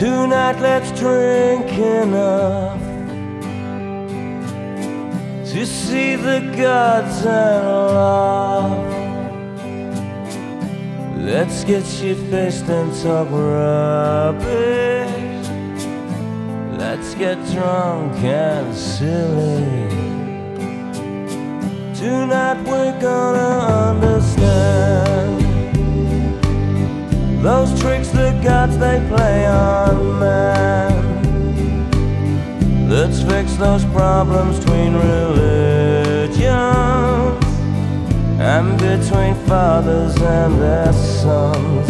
Tonight let's drink enough to see the gods and laugh. Let's get shit faced and talk rubbish. Let's get drunk and silly. Tonight we're gonna they play on man. Let's fix those problems between religions and between fathers and their sons.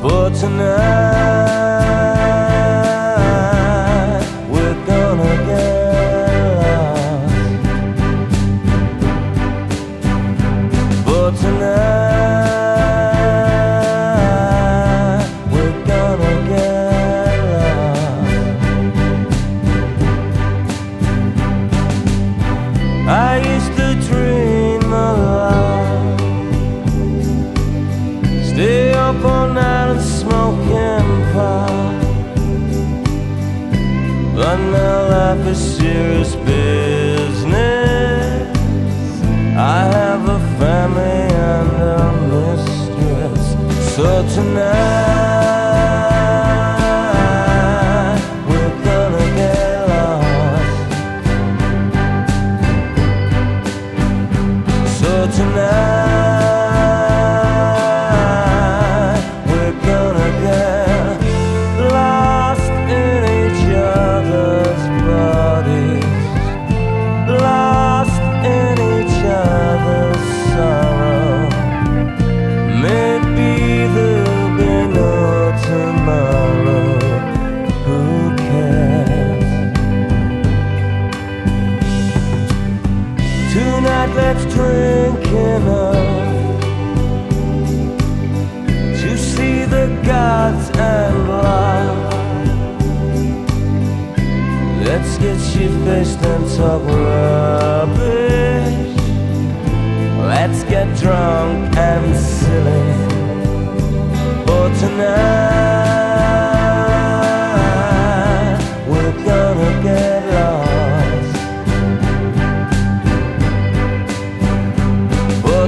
For tonight, life is serious business. I have a family and a mistress. So tonight Tonight let's drink enough to see the gods and laugh. Let's get shit faced and talk rubbish. Let's get drunk and silly for tonight.